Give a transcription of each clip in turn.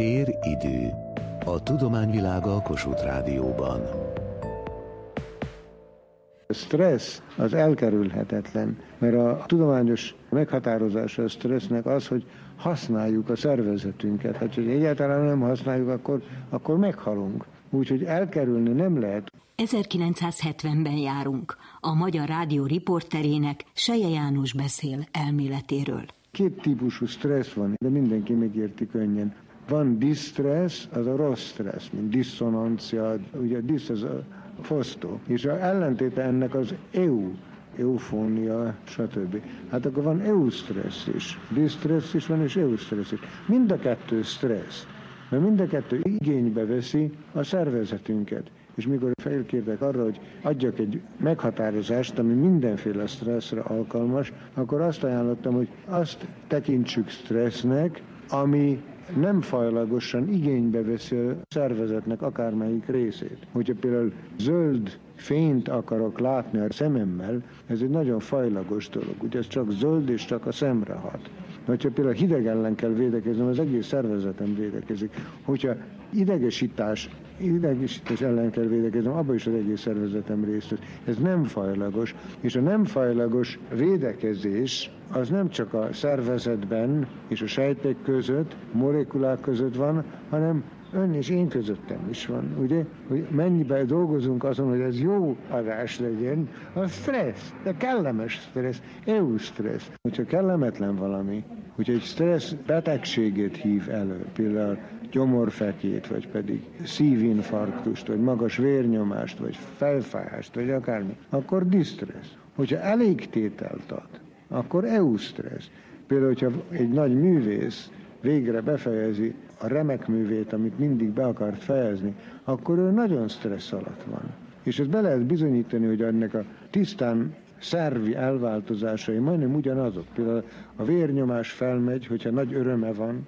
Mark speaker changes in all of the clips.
Speaker 1: Tér-idő. A tudományvilága a Kossuth Rádióban.
Speaker 2: A stressz az elkerülhetetlen, mert a tudományos meghatározása a stressznek az, hogy használjuk a szervezetünket. Hát, hogy egyáltalán nem használjuk, akkor, akkor meghalunk. Úgyhogy elkerülni nem lehet.
Speaker 3: 1970-ben járunk. A Magyar Rádió riporterének Seje János beszél elméletéről.
Speaker 2: Két típusú stressz van, de mindenki megérti könnyen. Van distress, az a rossz stressz, mint diszonancia, ugye a disz az a fosztó. És a ellentéte ennek az EU, eufónia, stb. Hát akkor van eustressz is, distress is van, és eustressz is. Mind a kettő stressz, mert mind a kettő igénybe veszi a szervezetünket. És mikor felkértek arra, hogy adjak egy meghatározást, ami mindenféle stresszre alkalmas, akkor azt ajánlottam, hogy azt tekintsük stressznek, ami nem fajlagosan igénybe veszi a szervezetnek akármelyik részét. Hogyha például zöld fényt akarok látni a szememmel, ez egy nagyon fajlagos dolog. Ugye ez csak zöld és csak a szemre hat. Hogyha például hideg ellen kell védekeznem, az egész szervezetem védekezik. Hogyha idegesítás, idegesítés ellen kell védekeznem, abban is az egész szervezetem részt vesz. Ez nem fajlagos, és a nem fajlagos védekezés az nem csak a szervezetben és a sejtek között, molekulák között van, hanem ön és én közöttem is van, ugye? Hogy mennyiben dolgozunk azon, hogy ez jó adás legyen, a stressz, de kellemes stressz, EU stressz. Hogyha kellemetlen valami, hogyha egy stressz betegségét hív elő, például gyomorfekét, vagy pedig szívinfarktust, vagy magas vérnyomást, vagy felfájást, vagy akármi, akkor distress. Hogyha elég tételt ad, akkor eustressz. Például, hogyha egy nagy művész végre befejezi a remek művét, amit mindig be akart fejezni, akkor ő nagyon stressz alatt van. És ezt be lehet bizonyítani, hogy ennek a tisztán szervi elváltozásai majdnem ugyanazok. Például a vérnyomás felmegy, hogyha nagy öröme van,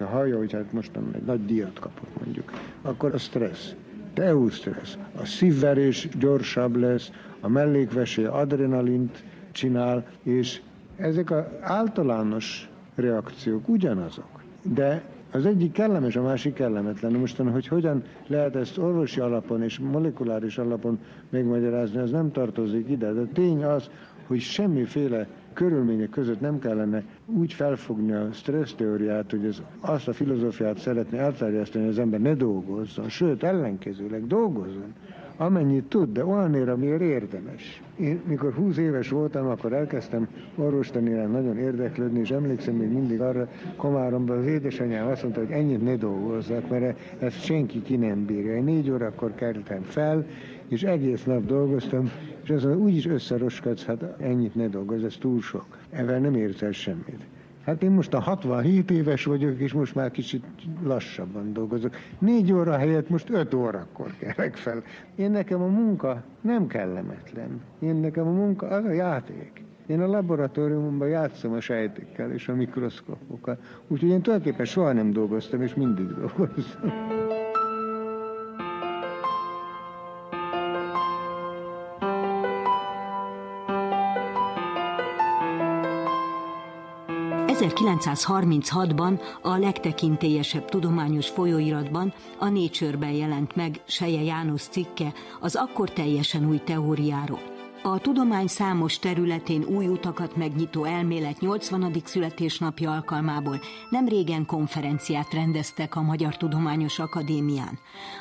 Speaker 2: ha hallja, hogy hát most nem egy nagy díjat kapott mondjuk, akkor a stressz. EU stressz. A szívverés gyorsabb lesz, a mellékvesé adrenalint csinál, és ezek az általános reakciók ugyanazok. De az egyik kellemes, a másik kellemetlen. Mostan, hogy hogyan lehet ezt orvosi alapon és molekuláris alapon megmagyarázni, az nem tartozik ide. De tény az, hogy semmiféle körülmények között nem kellene úgy felfogni a stressz teóriát, hogy ez azt a filozófiát szeretné elterjeszteni, hogy az ember ne dolgozzon, sőt, ellenkezőleg dolgozzon amennyit tud, de olyanért, amiért érdemes. Én mikor 20 éves voltam, akkor elkezdtem orvostanére nagyon érdeklődni, és emlékszem még mindig arra Komáromban az édesanyám azt mondta, hogy ennyit ne dolgozzak, mert ezt senki ki nem bírja. Én négy órakor keltem fel, és egész nap dolgoztam, és mondja, úgyis összeroskadsz, hát ennyit ne dolgozz, ez túl sok. Ezzel nem érsz el semmit. Hát én most a 67 éves vagyok, és most már kicsit lassabban dolgozok. Négy óra helyett most öt órakor kelek fel. Én nekem a munka nem kellemetlen. Én nekem a munka az a játék. Én a laboratóriumban játszom a sejtekkel és a mikroszkopokkal. Úgyhogy én tulajdonképpen soha nem dolgoztam, és mindig dolgoztam.
Speaker 3: 1936-ban a legtekintélyesebb tudományos folyóiratban, a Nature-ben jelent meg Seje János cikke az akkor teljesen új teóriáról. A tudomány számos területén új utakat megnyitó elmélet 80. születésnapja alkalmából nem régen konferenciát rendeztek a Magyar Tudományos Akadémián.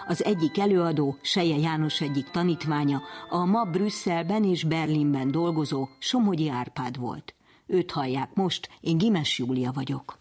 Speaker 3: Az egyik előadó, Seje János egyik tanítványa, a ma Brüsszelben és Berlinben dolgozó Somogyi Árpád volt. Őt hallják most, én Gimes Júlia vagyok.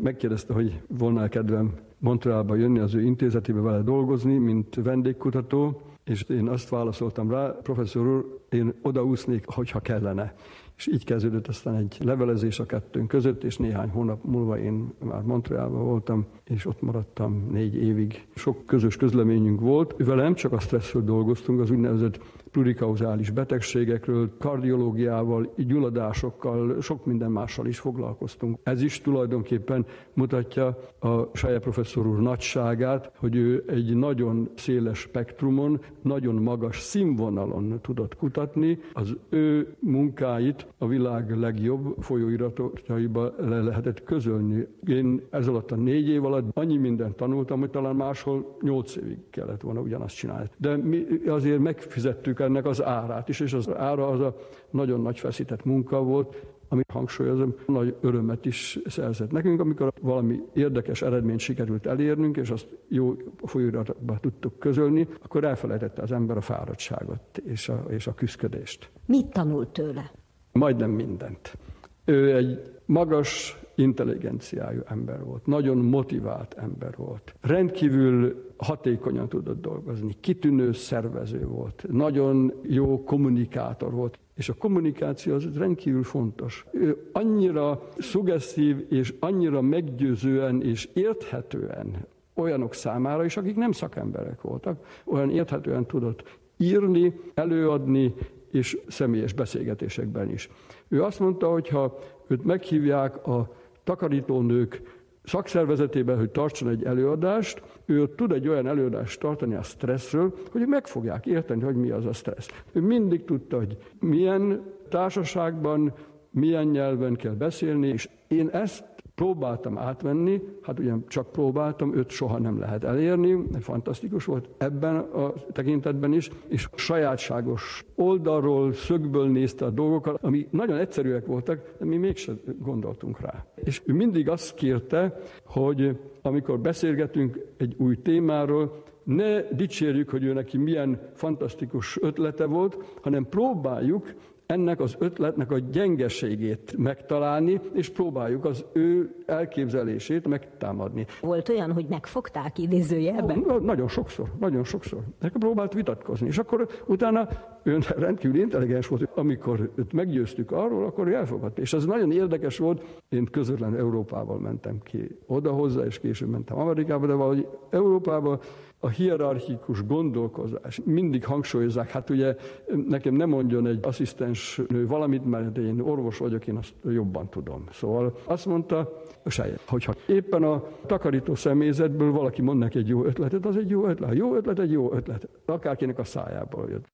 Speaker 4: Megkérdezte, hogy volna kedvem Montrealba jönni az ő intézetébe vele dolgozni, mint vendégkutató, és én azt válaszoltam rá, professzor úr, én odaúsznék, hogyha kellene. És így kezdődött aztán egy levelezés a kettőnk között, és néhány hónap múlva én már Montrealban voltam, és ott maradtam négy évig. Sok közös közleményünk volt. Vele nem csak a stresszről dolgoztunk, az úgynevezett plurikauzális betegségekről, kardiológiával, gyulladásokkal, sok minden mással is foglalkoztunk. Ez is tulajdonképpen mutatja a saját professzor úr nagyságát, hogy ő egy nagyon széles spektrumon, nagyon magas színvonalon tudott kutatni. Az ő munkáit a világ legjobb folyóirataiba le lehetett közölni. Én ez alatt a négy év alatt annyi mindent tanultam, hogy talán máshol nyolc évig kellett volna ugyanazt csinálni. De mi azért megfizettük ennek az árát is, és az ára az a nagyon nagy feszített munka volt, ami hangsúlyozom, nagy örömet is szerzett nekünk, amikor valami érdekes eredményt sikerült elérnünk, és azt jó folyóiratba tudtuk közölni, akkor elfelejtette az ember a fáradtságot és a, és a küzdködést.
Speaker 3: Mit tanult tőle?
Speaker 4: Majdnem mindent. Ő egy magas intelligenciájú ember volt, nagyon motivált ember volt. Rendkívül hatékonyan tudott dolgozni, kitűnő szervező volt, nagyon jó kommunikátor volt. És a kommunikáció az rendkívül fontos. Ő annyira szugesszív és annyira meggyőzően és érthetően olyanok számára is, akik nem szakemberek voltak, olyan érthetően tudott írni, előadni, és személyes beszélgetésekben is. Ő azt mondta, hogy ha őt meghívják a takarítónők szakszervezetében, hogy tartson egy előadást, ő tud egy olyan előadást tartani a stresszről, hogy meg fogják érteni, hogy mi az a stressz. Ő mindig tudta, hogy milyen társaságban, milyen nyelven kell beszélni, és én ezt próbáltam átvenni, hát ugye csak próbáltam, őt soha nem lehet elérni, fantasztikus volt ebben a tekintetben is, és sajátságos oldalról, szögből nézte a dolgokat, ami nagyon egyszerűek voltak, de mi mégsem gondoltunk rá. És ő mindig azt kérte, hogy amikor beszélgetünk egy új témáról, ne dicsérjük, hogy ő neki milyen fantasztikus ötlete volt, hanem próbáljuk ennek az ötletnek a gyengeségét megtalálni, és próbáljuk az ő elképzelését megtámadni.
Speaker 3: Volt olyan, hogy megfogták idézőjelben?
Speaker 4: Na, nagyon sokszor, nagyon sokszor. Nekem próbált vitatkozni, és akkor utána ön rendkívül intelligens volt, amikor őt meggyőztük arról, akkor elfogadta. És az nagyon érdekes volt, én közvetlen Európával mentem ki oda hozzá, és később mentem Amerikába, de valahogy Európában a hierarchikus gondolkozás. Mindig hangsúlyozzák, hát ugye nekem nem mondjon egy asszisztens nő valamit, mert én orvos vagyok, én azt jobban tudom. Szóval azt mondta, Seje, hogyha éppen a takarító személyzetből valaki mond neki egy jó ötletet, az egy jó ötlet. A jó ötlet egy jó ötlet. Akárkinek a szájából jött.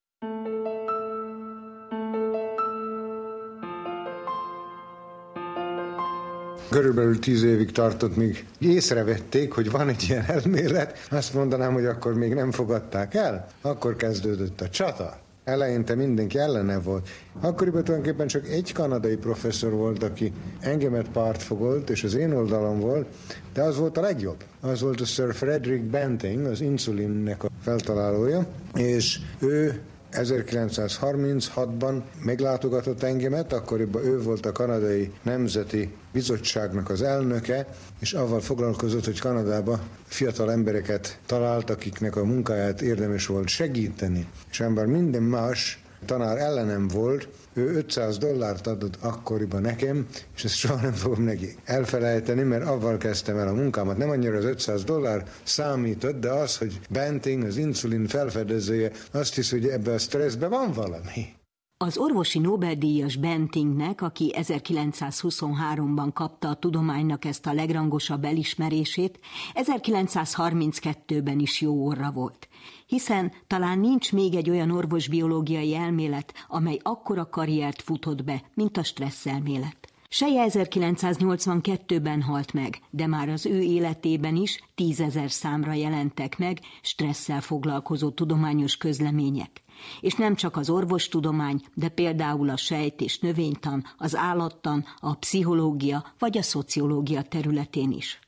Speaker 2: Körülbelül tíz évig tartott, míg észrevették, hogy van egy ilyen elmélet, azt mondanám, hogy akkor még nem fogadták el. Akkor kezdődött a csata. Eleinte mindenki ellene volt. Akkoriban tulajdonképpen csak egy kanadai professzor volt, aki engemet pártfogolt, és az én oldalon volt, de az volt a legjobb. Az volt a Sir Frederick Banting, az insulinnek a feltalálója, és ő 1936-ban meglátogatott engemet, akkoriban ő volt a kanadai nemzeti bizottságnak az elnöke, és avval foglalkozott, hogy Kanadába fiatal embereket talált, akiknek a munkáját érdemes volt segíteni. És ember minden más tanár ellenem volt, ő 500 dollárt adott akkoriban nekem, és ezt soha nem fogom neki elfelejteni, mert avval kezdtem el a munkámat. Nem annyira az 500 dollár számított, de az, hogy Benting, az insulin felfedezője, azt hisz, hogy ebbe a stresszbe van valami.
Speaker 3: Az orvosi Nobel-díjas Bentingnek, aki 1923-ban kapta a tudománynak ezt a legrangosabb elismerését, 1932-ben is jó orra volt. Hiszen talán nincs még egy olyan orvosbiológiai elmélet, amely akkora karriert futott be, mint a stressz elmélet. Seje 1982-ben halt meg, de már az ő életében is tízezer számra jelentek meg stresszel foglalkozó tudományos közlemények. És nem csak az orvostudomány, de például a sejt és növénytan, az állattan, a pszichológia vagy a szociológia területén is.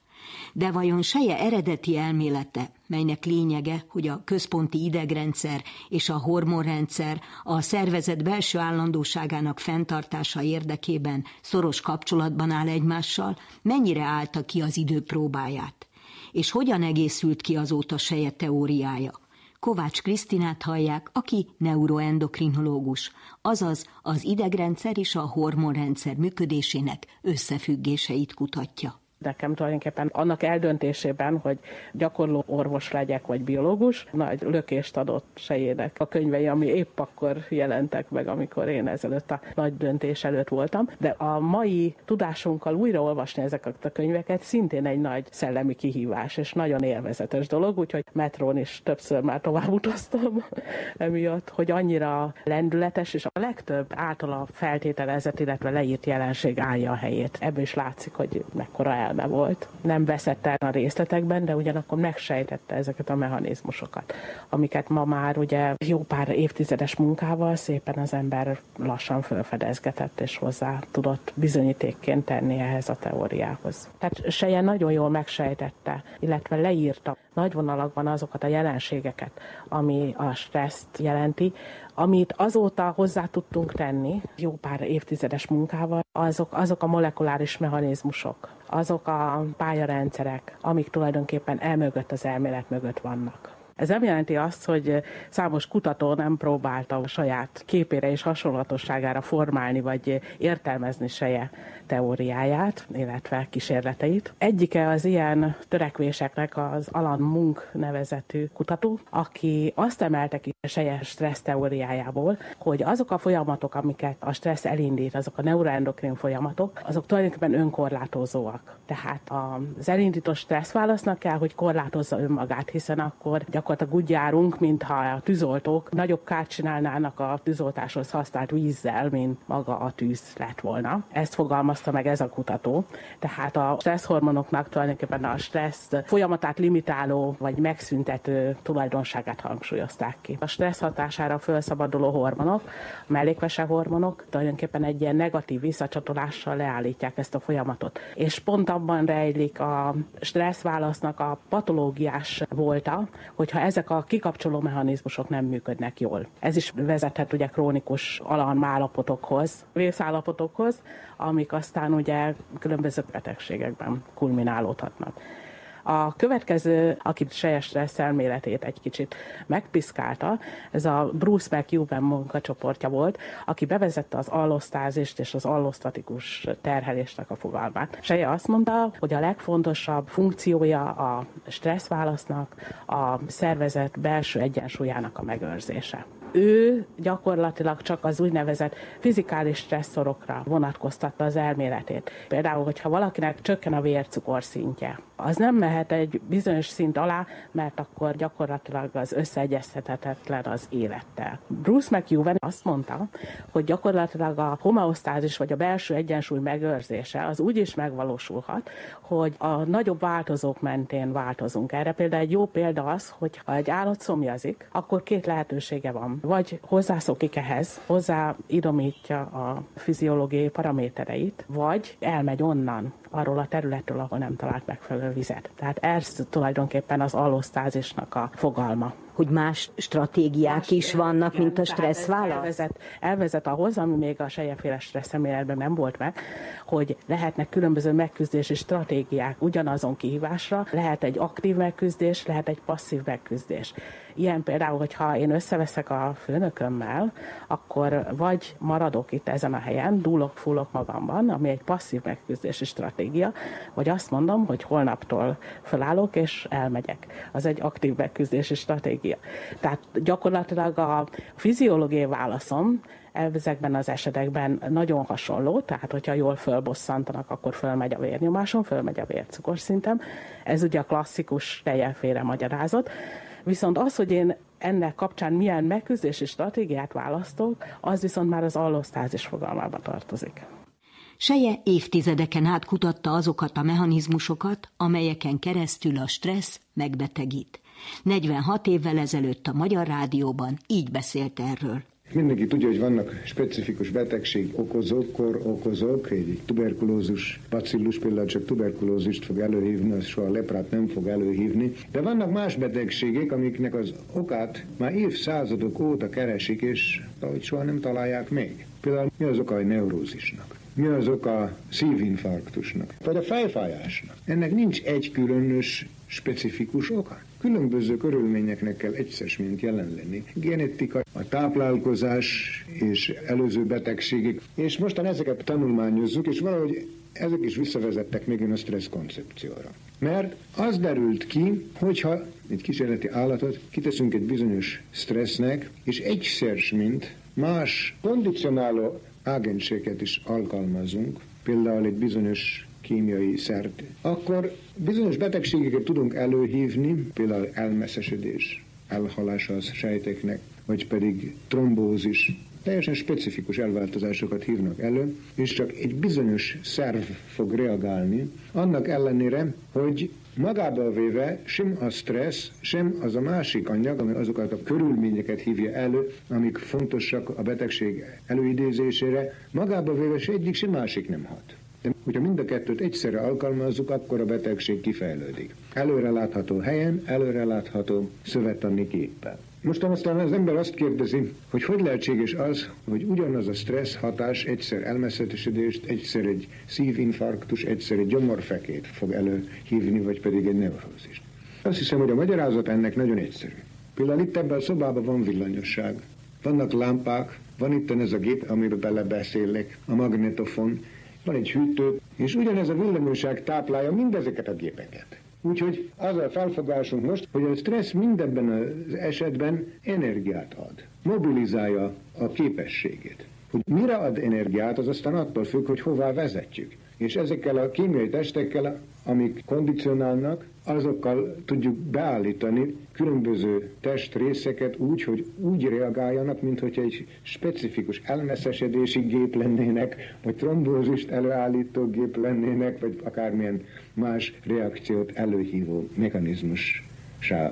Speaker 3: De vajon seje eredeti elmélete, melynek lényege, hogy a központi idegrendszer és a hormonrendszer a szervezet belső állandóságának fenntartása érdekében szoros kapcsolatban áll egymással, mennyire állta ki az idő próbáját? És hogyan egészült ki azóta seje teóriája? Kovács Krisztinát hallják, aki neuroendokrinológus, azaz az idegrendszer és a hormonrendszer működésének összefüggéseit kutatja.
Speaker 5: Nekem tulajdonképpen annak eldöntésében, hogy gyakorló orvos legyek, vagy biológus, nagy lökést adott sejének a könyvei, ami épp akkor jelentek meg, amikor én ezelőtt a nagy döntés előtt voltam. De a mai tudásunkkal újraolvasni ezeket a könyveket szintén egy nagy szellemi kihívás, és nagyon élvezetes dolog, úgyhogy metrón is többször már tovább utaztam emiatt, hogy annyira lendületes, és a legtöbb általa feltételezett, illetve leírt jelenség állja a helyét. Ebből is látszik, hogy mekkora elme volt. Nem veszett el a részletekben, de ugyanakkor megsejtette ezeket a mechanizmusokat, amiket ma már ugye jó pár évtizedes munkával szépen az ember lassan felfedezgetett, és hozzá tudott bizonyítékként tenni ehhez a teóriához. Tehát Seje nagyon jól megsejtette, illetve leírta nagy vonalakban azokat a jelenségeket, ami a stresszt jelenti, amit azóta hozzá tudtunk tenni, jó pár évtizedes munkával, azok, azok a molekuláris mechanizmusok, azok a pályarendszerek, amik tulajdonképpen elmögött az elmélet mögött vannak. Ez nem jelenti azt, hogy számos kutató nem próbálta a saját képére és hasonlatosságára formálni vagy értelmezni seje teóriáját, illetve kísérleteit. Egyike az ilyen törekvéseknek az Alan Munk nevezetű kutató, aki azt emelte ki a seje stressz teóriájából, hogy azok a folyamatok, amiket a stressz elindít, azok a neuroendokrin folyamatok, azok tulajdonképpen önkorlátozóak. Tehát az elindított stressz válasznak kell, hogy korlátozza önmagát, hiszen akkor gyakorlatilag úgy járunk, mintha a tűzoltók nagyobb kárt csinálnának a tűzoltáshoz használt vízzel, mint maga a tűz lett volna. Ezt fogalmaz fogalmazta meg ez a kutató. Tehát a stresszhormonoknak tulajdonképpen a stressz folyamatát limitáló vagy megszüntető tulajdonságát hangsúlyozták ki. A stressz hatására felszabaduló hormonok, a mellékvese hormonok tulajdonképpen egy ilyen negatív visszacsatolással leállítják ezt a folyamatot. És pont abban rejlik a stressz válasznak a patológiás volta, hogyha ezek a kikapcsoló mechanizmusok nem működnek jól. Ez is vezethet ugye krónikus alarmálapotokhoz, vészállapotokhoz, amik aztán ugye különböző betegségekben kulminálódhatnak. A következő, aki sejes stressz egy kicsit megpiszkálta, ez a Bruce McEwen munkacsoportja volt, aki bevezette az allosztázist és az allosztatikus terhelésnek a fogalmát. Seje azt mondta, hogy a legfontosabb funkciója a stresszválasznak a szervezet belső egyensúlyának a megőrzése ő gyakorlatilag csak az úgynevezett fizikális stresszorokra vonatkoztatta az elméletét. Például, hogyha valakinek csökken a vércukor szintje, az nem mehet egy bizonyos szint alá, mert akkor gyakorlatilag az összeegyeztethetetlen az élettel. Bruce McEwen azt mondta, hogy gyakorlatilag a homeosztázis vagy a belső egyensúly megőrzése az úgy is megvalósulhat, hogy a nagyobb változók mentén változunk. Erre például egy jó példa az, hogy ha egy állat szomjazik, akkor két lehetősége van. Vagy hozzászokik ehhez, hozzá idomítja a fiziológiai paramétereit, vagy elmegy onnan, arról a területről, ahol nem talált megfelelő vizet. Tehát ez tulajdonképpen az allosztázisnak a fogalma
Speaker 3: hogy más stratégiák más, is vannak, mint a stresszválasz?
Speaker 5: Elvezet, elvezet ahhoz, ami még a sejeféle stresszeméletben nem volt meg, hogy lehetnek különböző megküzdési stratégiák ugyanazon kihívásra, lehet egy aktív megküzdés, lehet egy passzív megküzdés. Ilyen például, hogyha én összeveszek a főnökömmel, akkor vagy maradok itt ezen a helyen, dúlok, fullok magamban, ami egy passzív megküzdési stratégia, vagy azt mondom, hogy holnaptól felállok és elmegyek. Az egy aktív megküzdési stratégia. Tehát gyakorlatilag a fiziológiai válaszom ezekben az esetekben nagyon hasonló, tehát hogyha jól fölbosszantanak, akkor fölmegy a vérnyomásom, fölmegy a vércukorszintem. Ez ugye a klasszikus teljeféle magyarázat. Viszont az, hogy én ennek kapcsán milyen megküzdési stratégiát választok, az viszont már az allosztázis fogalmába tartozik.
Speaker 3: Seje évtizedeken át kutatta azokat a mechanizmusokat, amelyeken keresztül a stressz megbetegít. 46 évvel ezelőtt a Magyar Rádióban így beszélt erről.
Speaker 2: Mindenki tudja, hogy vannak specifikus betegség okozók, kor okozók, egy tuberkulózus bacillus például csak tuberkulózist fog előhívni, az soha leprát nem fog előhívni. De vannak más betegségek, amiknek az okát már évszázadok óta keresik, és ahogy soha nem találják még. Például mi az oka a neurózisnak? Mi az oka a szívinfarktusnak? Vagy a fejfájásnak? Ennek nincs egy különös, specifikus oka. Különböző körülményeknek kell egyszer mint jelen lenni. Genetika, a táplálkozás és előző betegségek. És mostan ezeket tanulmányozzuk, és valahogy ezek is visszavezettek még a stressz koncepcióra. Mert az derült ki, hogyha egy kísérleti állatot kiteszünk egy bizonyos stressznek, és egyszer, mint más kondicionáló ágenséget is alkalmazunk, például egy bizonyos kémiai szert, akkor bizonyos betegségeket tudunk előhívni, például elmeszesedés, elhalása a sejteknek, vagy pedig trombózis, teljesen specifikus elváltozásokat hívnak elő, és csak egy bizonyos szerv fog reagálni, annak ellenére, hogy magába véve sem a stressz, sem az a másik anyag, ami azokat a körülményeket hívja elő, amik fontosak a betegség előidézésére, magába véve se egyik, sem másik nem hat. De hogyha mind a kettőt egyszerre alkalmazzuk, akkor a betegség kifejlődik. Előrelátható helyen, előrelátható szövettani képpel. Most aztán az ember azt kérdezi, hogy hogy lehetséges az, hogy ugyanaz a stressz hatás egyszer elmeszetesedést, egyszer egy szívinfarktus, egyszer egy gyomorfekét fog előhívni, vagy pedig egy neurózist. Azt hiszem, hogy a magyarázat ennek nagyon egyszerű. Például itt ebben a szobában van villanyosság, vannak lámpák, van itt ez a gép, amiben belebeszélek, a magnetofon, van egy hűtő, és ugyanez a villanyosság táplálja mindezeket a gépeket. Úgyhogy az a felfogásunk most, hogy a stressz mindebben az esetben energiát ad, mobilizálja a képességét. Hogy mire ad energiát, az aztán attól függ, hogy hová vezetjük. És ezekkel a kémiai testekkel, amik kondicionálnak, azokkal tudjuk beállítani különböző testrészeket úgy, hogy úgy reagáljanak, mint hogy egy specifikus elmeszesedési gép lennének, vagy trombózist előállító gép lennének, vagy akármilyen más reakciót előhívó mechanizmus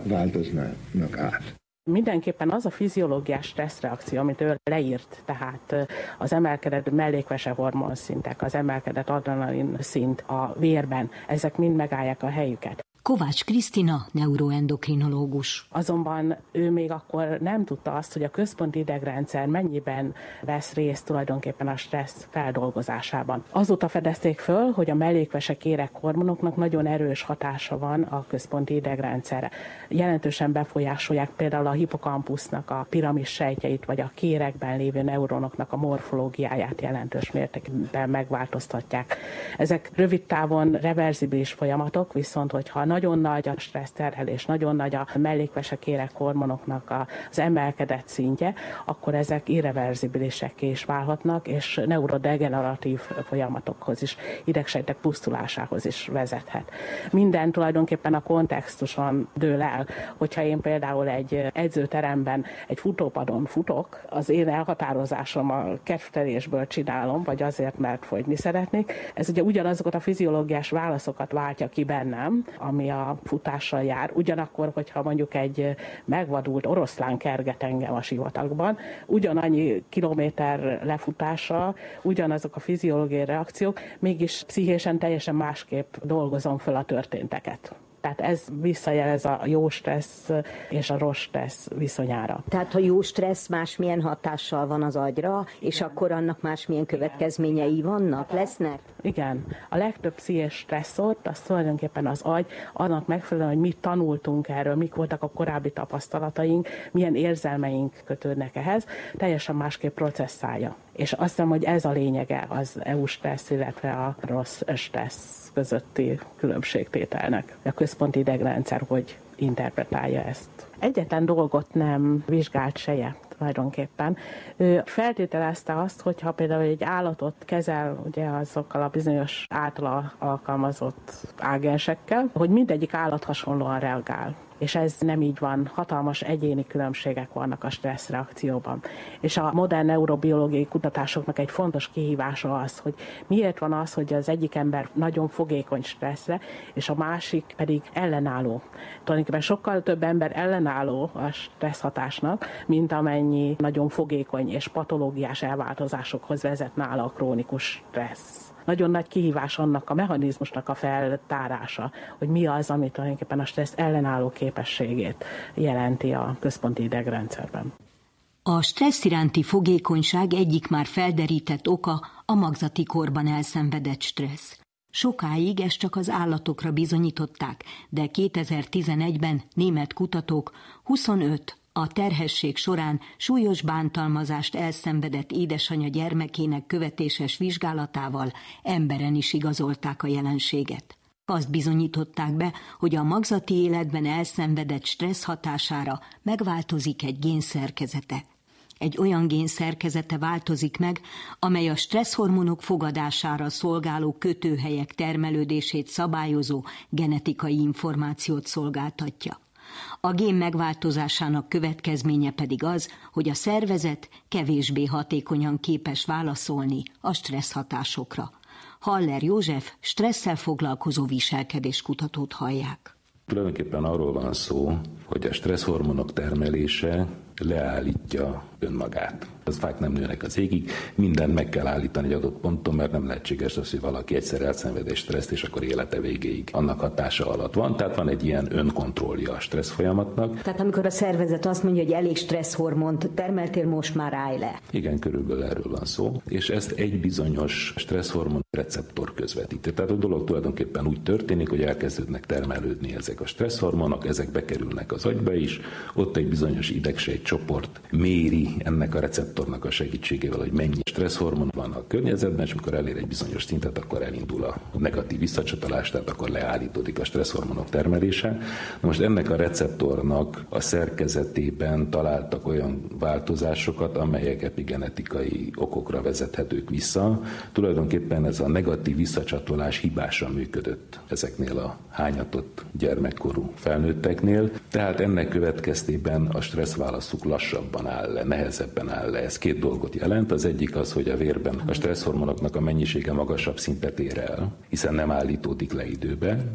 Speaker 2: változnának át.
Speaker 5: Mindenképpen az a fiziológiás stresszreakció, amit ő leírt, tehát az emelkedett mellékvese hormonszintek, az emelkedett adrenalin szint a vérben, ezek mind megállják a helyüket.
Speaker 3: Kovács Krisztina, neuroendokrinológus.
Speaker 5: Azonban ő még akkor nem tudta azt, hogy a központi idegrendszer mennyiben vesz részt tulajdonképpen a stressz feldolgozásában. Azóta fedezték föl, hogy a mellékvese kérek hormonoknak nagyon erős hatása van a központi idegrendszerre. Jelentősen befolyásolják például a hipokampusznak a piramis sejtjeit, vagy a kérekben lévő neuronoknak a morfológiáját jelentős mértékben megváltoztatják. Ezek rövid távon reverzibilis folyamatok, viszont hogyha nagyon nagy a stresszterhelés, nagyon nagy a mellékvesekérek hormonoknak az emelkedett szintje, akkor ezek irreverzibilisek is válhatnak, és neurodegeneratív folyamatokhoz is, idegsejtek pusztulásához is vezethet. Minden tulajdonképpen a kontextuson dől el. Hogyha én például egy edzőteremben egy futópadon futok, az én elhatározásom a kedvtelésből csinálom, vagy azért, mert fogyni szeretnék, ez ugye ugyanazokat a fiziológiás válaszokat váltja ki bennem, ami a futással jár. Ugyanakkor, hogyha mondjuk egy megvadult oroszlán kerget engem a sivatagban, ugyanannyi kilométer lefutása, ugyanazok a fiziológiai reakciók, mégis pszichésen teljesen másképp dolgozom fel a történteket. Tehát ez visszajelez a jó stressz és a rossz stressz viszonyára.
Speaker 3: Tehát ha jó stressz másmilyen hatással van az agyra, és akkor annak másmilyen következményei vannak, lesznek?
Speaker 5: Igen. A legtöbb pszichés stresszort, az tulajdonképpen az agy, annak megfelelően, hogy mit tanultunk erről, mik voltak a korábbi tapasztalataink, milyen érzelmeink kötődnek ehhez, teljesen másképp processzálja. És azt hiszem, hogy ez a lényege az EU stressz, illetve a rossz stressz közötti különbségtételnek. A központi idegrendszer hogy interpretálja ezt. Egyetlen dolgot nem vizsgált seje tulajdonképpen. Ő feltételezte azt, hogyha például egy állatot kezel ugye azokkal a bizonyos általa alkalmazott ágensekkel, hogy mindegyik állat hasonlóan reagál és ez nem így van. Hatalmas egyéni különbségek vannak a stresszreakcióban. És a modern neurobiológiai kutatásoknak egy fontos kihívása az, hogy miért van az, hogy az egyik ember nagyon fogékony stresszre, és a másik pedig ellenálló. Tulajdonképpen sokkal több ember ellenálló a stressz hatásnak, mint amennyi nagyon fogékony és patológiás elváltozásokhoz vezet nála a krónikus stressz nagyon nagy kihívás annak a mechanizmusnak a feltárása, hogy mi az, ami tulajdonképpen a stressz ellenálló képességét jelenti a központi idegrendszerben.
Speaker 3: A stressz iránti fogékonyság egyik már felderített oka a magzati korban elszenvedett stressz. Sokáig ezt csak az állatokra bizonyították, de 2011-ben német kutatók 25 a terhesség során súlyos bántalmazást elszenvedett édesanyja gyermekének követéses vizsgálatával emberen is igazolták a jelenséget. Azt bizonyították be, hogy a magzati életben elszenvedett stressz hatására megváltozik egy génszerkezete. Egy olyan génszerkezete változik meg, amely a stresszhormonok fogadására szolgáló kötőhelyek termelődését szabályozó genetikai információt szolgáltatja. A gén megváltozásának következménye pedig az, hogy a szervezet kevésbé hatékonyan képes válaszolni a stressz hatásokra. Haller József stresszel foglalkozó viselkedéskutatót hallják.
Speaker 6: Tulajdonképpen arról van szó, hogy a stresszhormonok termelése leállítja önmagát. Az fák nem nőnek az égig, mindent meg kell állítani egy adott ponton, mert nem lehetséges az, hogy valaki egyszer elszenved egy stresszt, és akkor élete végéig annak hatása alatt van. Tehát van egy ilyen önkontrollja a stressz folyamatnak.
Speaker 3: Tehát amikor a szervezet azt mondja, hogy elég stresszhormont termeltél, most már állj le.
Speaker 6: Igen, körülbelül erről van szó. És ezt egy bizonyos stresszhormon receptor közvetíti. Tehát a dolog tulajdonképpen úgy történik, hogy elkezdődnek termelődni ezek a stresszhormonok, ezek bekerülnek az agyba is, ott egy bizonyos idegsejt csoport méri ennek a receptornak a segítségével, hogy mennyi stresszhormon van a környezetben, és amikor elér egy bizonyos szintet, akkor elindul a negatív visszacsatolás, tehát akkor leállítódik a stresszhormonok termelése. Na most ennek a receptornak a szerkezetében találtak olyan változásokat, amelyek epigenetikai okokra vezethetők vissza. Tulajdonképpen ez a negatív visszacsatolás hibásan működött ezeknél a hányatott gyermekkorú felnőtteknél, tehát ennek következtében a stresszválaszuk lassabban áll le, nehezebben áll le. Ez két dolgot jelent. Az egyik az, hogy a vérben a stresszhormonoknak a mennyisége magasabb szintet ér el, hiszen nem állítódik le időben,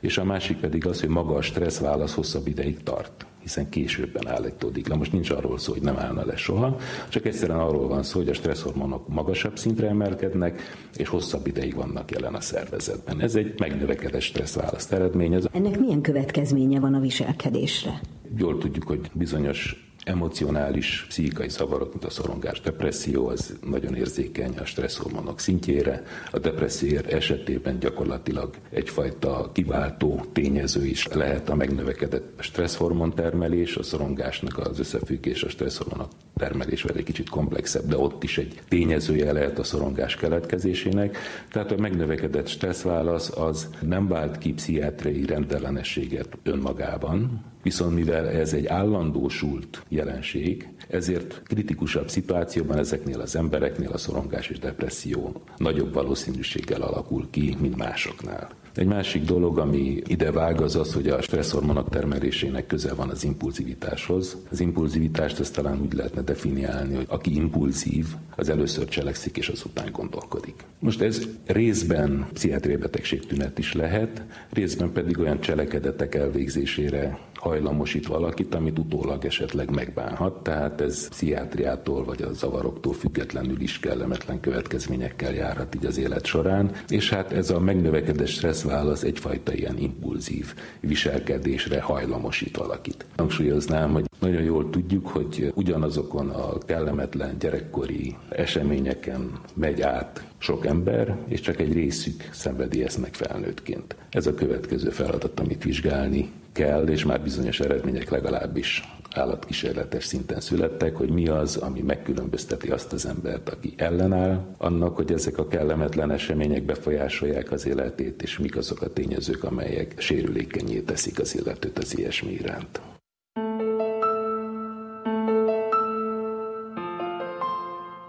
Speaker 6: és a másik pedig az, hogy maga a stresszválasz hosszabb ideig tart hiszen későbben állítódik le. Most nincs arról szó, hogy nem állna le soha, csak egyszerűen arról van szó, hogy a stresszhormonok magasabb szintre emelkednek, és hosszabb ideig vannak jelen a szervezetben. Ez egy megnövekedett stresszválaszt eredményez.
Speaker 3: Ennek milyen következménye van a viselkedésre?
Speaker 6: Jól tudjuk, hogy bizonyos emocionális, pszichikai zavarok, mint a szorongás, depresszió, az nagyon érzékeny a stresszhormonok szintjére. A depresszió esetében gyakorlatilag egyfajta kiváltó tényező is lehet a megnövekedett stresszhormon termelés, a szorongásnak az összefüggés a stresszhormonok termelésvel egy kicsit komplexebb, de ott is egy tényezője lehet a szorongás keletkezésének. Tehát a megnövekedett stresszválasz az nem vált ki pszichiátriai rendellenességet önmagában, Viszont mivel ez egy állandósult jelenség, ezért kritikusabb szituációban ezeknél az embereknél a szorongás és depresszió nagyobb valószínűséggel alakul ki, mint másoknál. Egy másik dolog, ami ide vág, az az, hogy a stresszhormonok termelésének köze van az impulzivitáshoz. Az impulzivitást ezt talán úgy lehetne definiálni, hogy aki impulzív, az először cselekszik, és azután gondolkodik. Most ez részben pszichiátriai betegség tünet is lehet, részben pedig olyan cselekedetek elvégzésére hajlamosít valakit, amit utólag esetleg megbánhat, tehát ez pszichiátriától vagy a zavaroktól függetlenül is kellemetlen következményekkel járhat így az élet során, és hát ez a megnövekedett stresszválasz egyfajta ilyen impulzív viselkedésre hajlamosít valakit. Hangsúlyoznám, hogy nagyon jól tudjuk, hogy ugyanazokon a kellemetlen gyerekkori eseményeken megy át sok ember, és csak egy részük szenvedi ezt meg felnőttként. Ez a következő feladat, amit vizsgálni kell, és már bizonyos eredmények legalábbis állatkísérletes szinten születtek, hogy mi az, ami megkülönbözteti azt az embert, aki ellenáll annak, hogy ezek a kellemetlen események befolyásolják az életét, és mik azok a tényezők, amelyek sérülékenyé teszik az illetőt az ilyesmi iránt.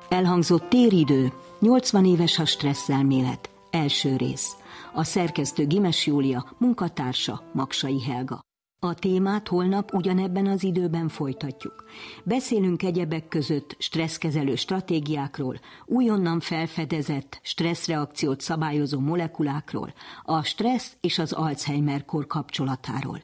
Speaker 3: Elhangzott téridő, 80 éves a stresszelmélet, első rész. A szerkesztő Gimes Júlia, munkatársa Maksai Helga. A témát holnap ugyanebben az időben folytatjuk. Beszélünk egyebek között stresszkezelő stratégiákról, újonnan felfedezett stresszreakciót szabályozó molekulákról, a stressz és az Alzheimer-kor kapcsolatáról.